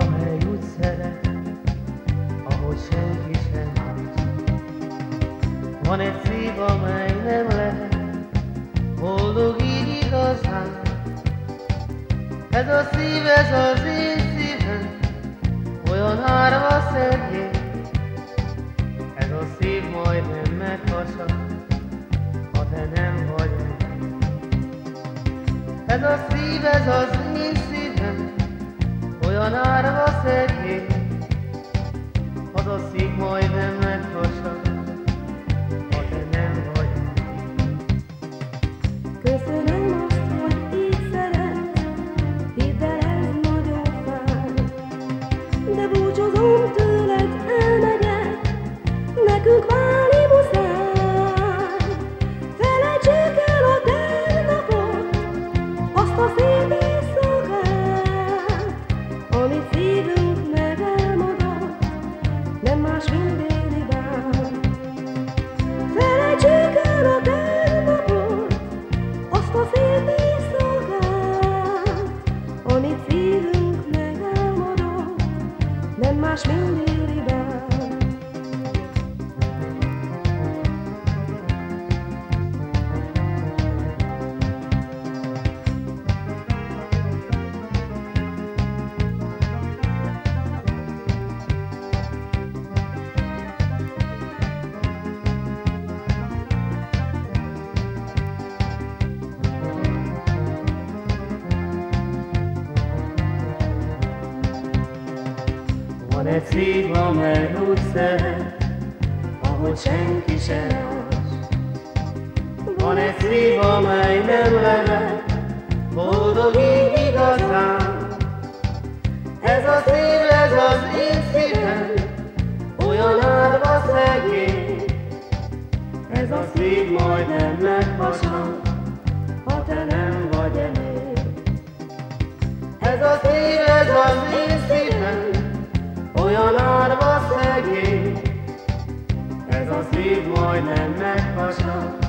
Amely úgy szeret, ahogy senki sem más. Van egy szív, amely nem lehet, boldog így igazán. Ez a szív, ez az én szívem, olyan árva szegény. Ez a szív majdnem meghasad, ha te nem vagy. Ez a szív, ez az én olyan árva amit szívünk megálmodott, nem más, mint déli bár. A tegnapot, azt a szép éjszakát, amit szívünk nem más, Van egy szív, amely úgy szeret, ahogy senki sem más. Van egy szív, amely nem lehet, boldog így igazán. Ez a szív, ez az én szívem, olyan árva szegény. Ez a szív majdnem meghasad, ha te nem vagy enyém. Ez a szív, majdnem meghasad,